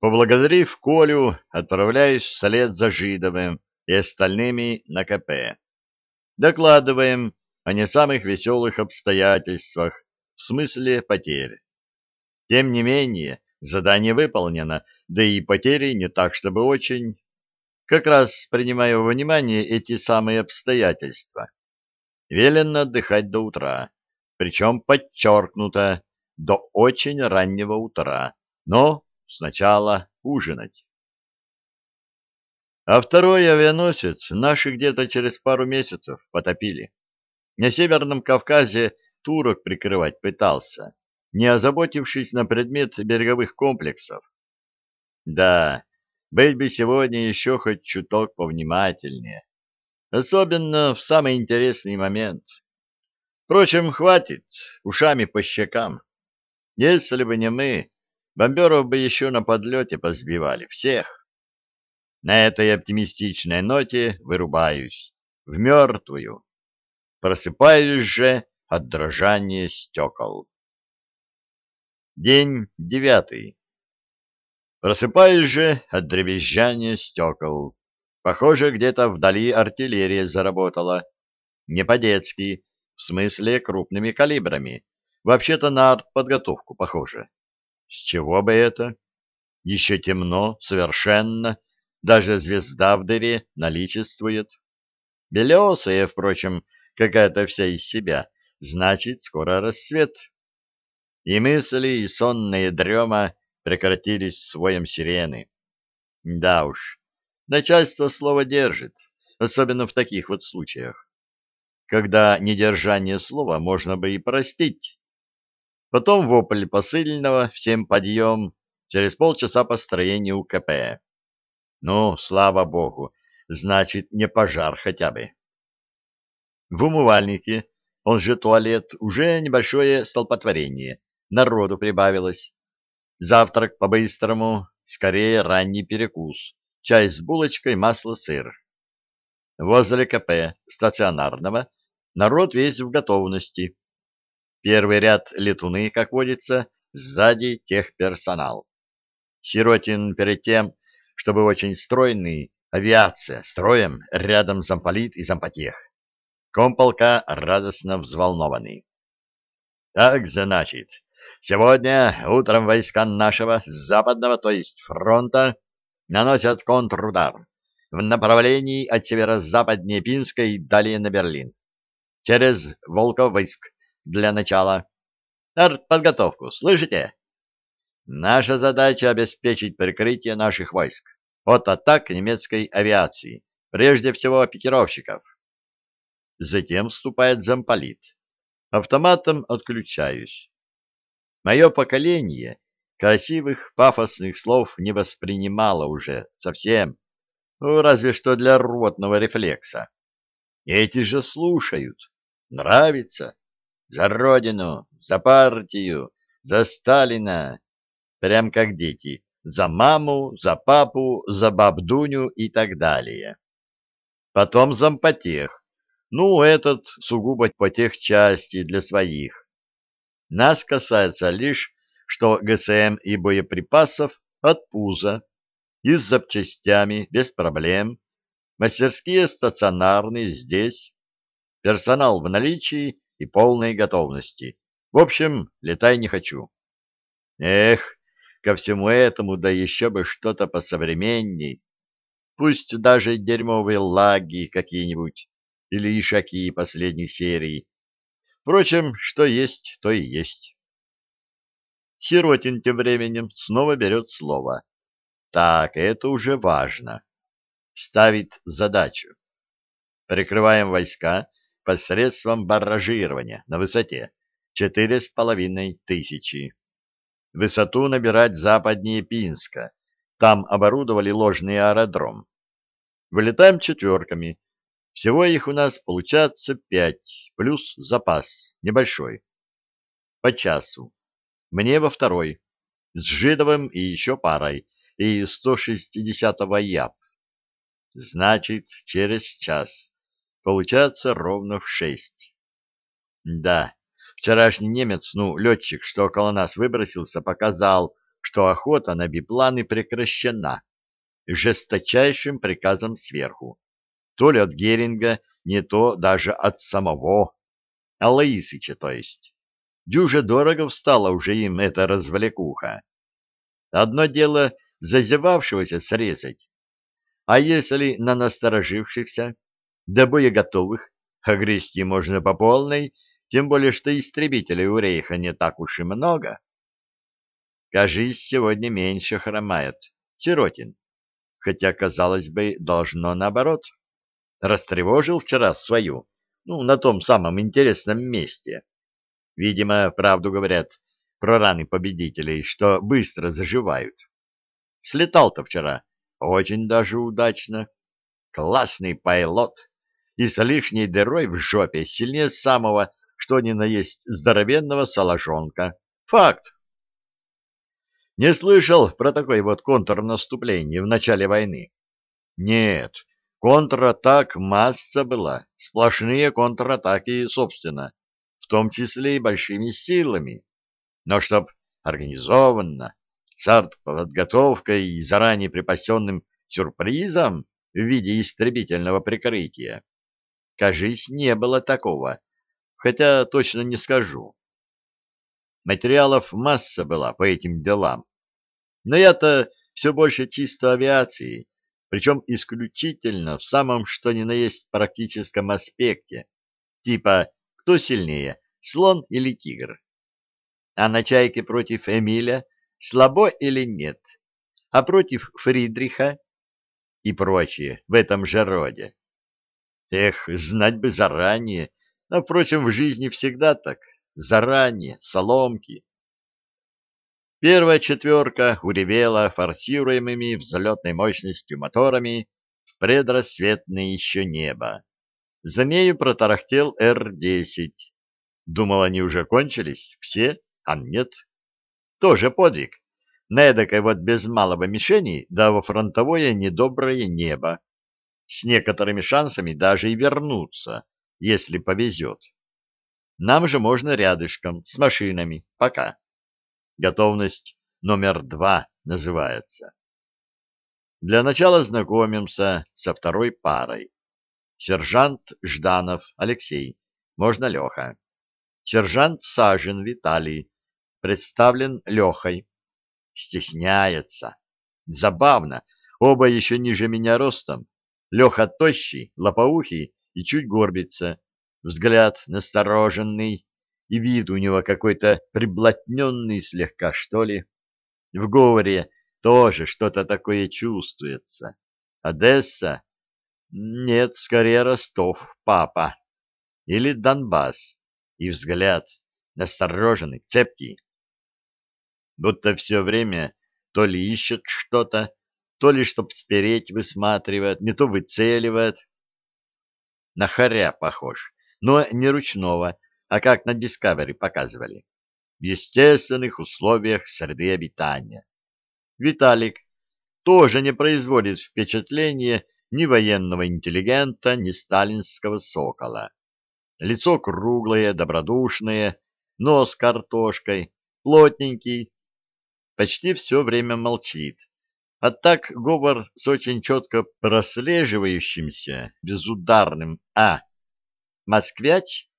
Поблагодарив Колю, отправляюсь вслед за Жидовым и остальными на КП. Докладываем о не самых веселых обстоятельствах, в смысле потерь. Тем не менее, задание выполнено, да и потери не так, чтобы очень. Как раз принимаю во внимание эти самые обстоятельства. Велено отдыхать до утра, причем подчеркнуто, до очень раннего утра, но сначала ужинать. А второй авианосец наши где-то через пару месяцев потопили. На Северном Кавказе турок прикрывать пытался, не озаботившись на предмет береговых комплексов. Да, быть бы сегодня еще хоть чуток повнимательнее. Особенно в самый интересный момент. Впрочем, хватит, ушами по щекам. Если бы не мы, бомберов бы еще на подлете позбивали всех. На этой оптимистичной ноте вырубаюсь. В мертвую. Просыпаюсь же от дрожания стекол. День девятый. Просыпаюсь же от дребезжания стекол. Похоже, где-то вдали артиллерия заработала. Не по-детски, в смысле крупными калибрами. Вообще-то на артподготовку похоже. С чего бы это? Еще темно, совершенно. Даже звезда в дыре наличествует. Белесая, впрочем, какая-то вся из себя. Значит, скоро рассвет. И мысли, и сонная дрема прекратились своем сирены. Да уж, Начальство слово держит, особенно в таких вот случаях, когда недержание слова можно бы и простить. Потом вопль посыльного, всем подъем, через полчаса построения УКП. Ну, слава богу, значит, не пожар хотя бы. В умывальнике, он же туалет, уже небольшое столпотворение, народу прибавилось. Завтрак по-быстрому, скорее ранний перекус чай с булочкой, масло, сыр. Возле КП стационарного народ весь в готовности. Первый ряд летуны, как водится, сзади техперсонал. Сиротин перед тем, чтобы очень стройный, авиация, строем рядом замполит и зампотех. Комполка радостно взволнованный. Так, значит, сегодня утром войска нашего западного, то есть фронта, наносят контрудар в направлении от северо-западнее Пинска и далее на Берлин. Через Волковыск для начала. Артподготовку, слышите? Наша задача — обеспечить прикрытие наших войск от атак немецкой авиации, прежде всего пикировщиков. Затем вступает замполит. Автоматом отключаюсь. Мое поколение красивых пафосных слов не воспринимала уже совсем, ну, разве что для рвотного рефлекса. Эти же слушают, нравится. За родину, за партию, за Сталина. Прям как дети. За маму, за папу, за бабдуню и так далее. Потом зампотех. Ну, этот сугубо по тех части для своих. Нас касается лишь что ГСМ и боеприпасов от пуза и с запчастями без проблем, мастерские стационарные здесь, персонал в наличии и полной готовности. В общем, летай не хочу. Эх, ко всему этому да еще бы что-то посовременней. Пусть даже дерьмовые лаги какие-нибудь или ишаки последних серий. Впрочем, что есть, то и есть. Сиротин тем временем снова берет слово. Так, это уже важно. Ставит задачу. Прикрываем войска посредством барражирования на высоте четыре с половиной тысячи. Высоту набирать западнее Пинска. Там оборудовали ложный аэродром. Вылетаем четверками. Всего их у нас получается пять, плюс запас небольшой. По часу. Мне во второй, с Жидовым и еще парой, и 160-го ЯП. Значит, через час. Получается ровно в шесть. Да, вчерашний немец, ну, летчик, что около нас выбросился, показал, что охота на бипланы прекращена жесточайшим приказом сверху, то ли от Геринга, не то даже от самого Алаисыча, то есть. Дюже дорого встала уже им эта развлекуха. Одно дело зазевавшегося срезать, а если на насторожившихся, до боя готовых, огрести можно по полной, тем более что истребителей у рейха не так уж и много. Кажись, сегодня меньше хромает. Сиротин. Хотя, казалось бы, должно наоборот. Растревожил вчера свою, ну, на том самом интересном месте. Видимо, правду говорят про раны победителей, что быстро заживают. Слетал-то вчера очень даже удачно. Классный пайлот и с лишней дырой в жопе сильнее самого, что ни на есть здоровенного салажонка. Факт. Не слышал про такое вот контрнаступление в начале войны? Нет, контратак масса была, сплошные контратаки, собственно, в том числе и большими силами. Но чтоб организованно, с артподготовкой и заранее припасенным сюрпризом в виде истребительного прикрытия, кажись, не было такого, хотя точно не скажу. Материалов масса была по этим делам. Но я-то все больше чисто авиации, причем исключительно в самом что ни на есть практическом аспекте, типа кто сильнее, слон или тигр. А на чайке против Эмиля слабо или нет, а против Фридриха и прочее в этом же роде. Эх, знать бы заранее, но, впрочем, в жизни всегда так, заранее, соломки. Первая четверка уревела форсируемыми взлетной мощностью моторами в предрассветное еще небо. За нею протарахтел Р-10. Думал, они уже кончились, все, а нет. Тоже подвиг. На эдакой вот без малого мишени, да во фронтовое недоброе небо. С некоторыми шансами даже и вернуться, если повезет. Нам же можно рядышком, с машинами, пока. Готовность номер два называется. Для начала знакомимся со второй парой. Сержант Жданов Алексей, можно Леха. Сержант Сажин Виталий, представлен Лехой. Стесняется. Забавно, оба еще ниже меня ростом. Леха тощий, лопоухий и чуть горбится взгляд настороженный, и вид у него какой-то приблотненный слегка, что ли. В говоре тоже что-то такое чувствуется. Одесса? Нет, скорее Ростов, папа. Или Донбасс. И взгляд настороженный, цепкий. Будто все время то ли ищет что-то, то ли чтоб спереть высматривает, не то выцеливает. На хоря похож но не ручного, а как на Discovery показывали, в естественных условиях среды обитания. Виталик тоже не производит впечатления ни военного интеллигента, ни сталинского сокола. Лицо круглое, добродушное, нос картошкой, плотненький, почти все время молчит. А так говор с очень четко прослеживающимся, безударным «а» Москвяч?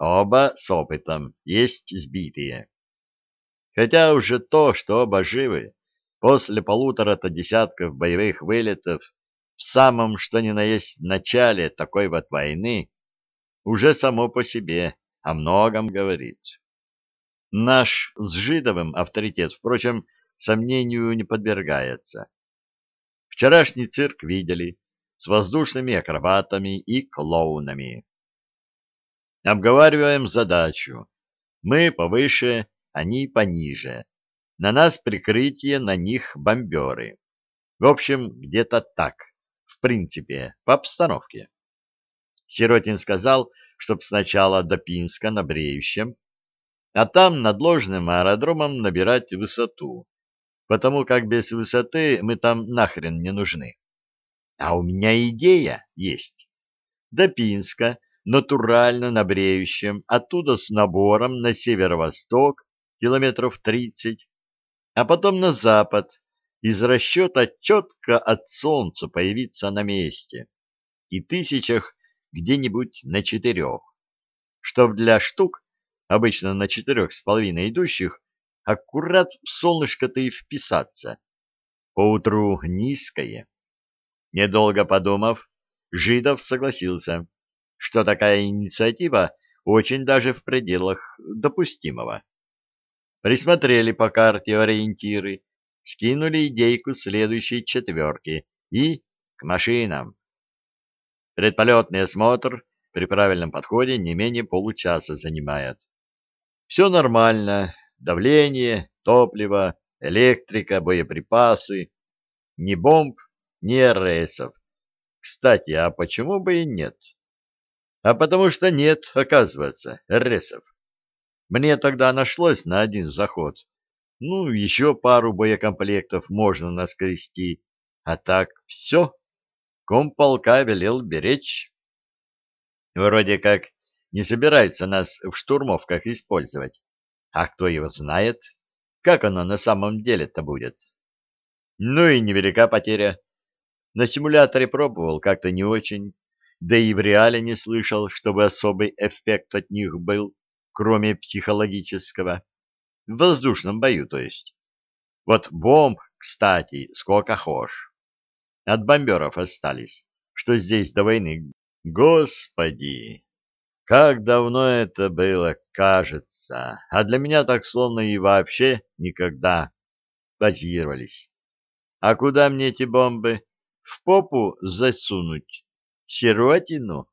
Оба с опытом, есть сбитые. Хотя уже то, что оба живы, после полутора-то десятков боевых вылетов, в самом что ни на есть начале такой вот войны, уже само по себе о многом говорит. Наш с Жидовым авторитет, впрочем, сомнению не подвергается. Вчерашний цирк видели с воздушными акробатами и клоунами. Обговариваем задачу. Мы повыше, они пониже. На нас прикрытие, на них бомберы. В общем, где-то так, в принципе, по обстановке. Сиротин сказал, чтоб сначала до Пинска на Бреющем, а там над ложным аэродромом набирать высоту, потому как без высоты мы там нахрен не нужны. А у меня идея есть. До Пинска натурально на бреющем, оттуда с набором на северо-восток, километров тридцать, а потом на запад, из расчета четко от солнца появиться на месте, и тысячах где-нибудь на четырех, чтоб для штук, обычно на четырех с половиной идущих, аккурат в солнышко-то и вписаться. Поутру низкое. Недолго подумав, Жидов согласился, что такая инициатива очень даже в пределах допустимого. Присмотрели по карте ориентиры, скинули идейку следующей четверки и к машинам. Предполетный осмотр при правильном подходе не менее получаса занимает. Все нормально, давление, топливо, электрика, боеприпасы. Ни бомб, ни РСов. Кстати, а почему бы и нет? А потому что нет, оказывается, РСов. Мне тогда нашлось на один заход. Ну, еще пару боекомплектов можно наскрести. А так все. Комполка велел беречь. Вроде как не собирается нас в штурмовках использовать. А кто его знает, как оно на самом деле-то будет. Ну и невелика потеря. На симуляторе пробовал как-то не очень, да и в реале не слышал, чтобы особый эффект от них был, кроме психологического. В воздушном бою, то есть. Вот бомб, кстати, сколько хошь. От бомберов остались, что здесь до войны. Господи! Как давно это было, кажется, а для меня так словно и вообще никогда базировались. А куда мне эти бомбы? В попу засунуть? Сиротину?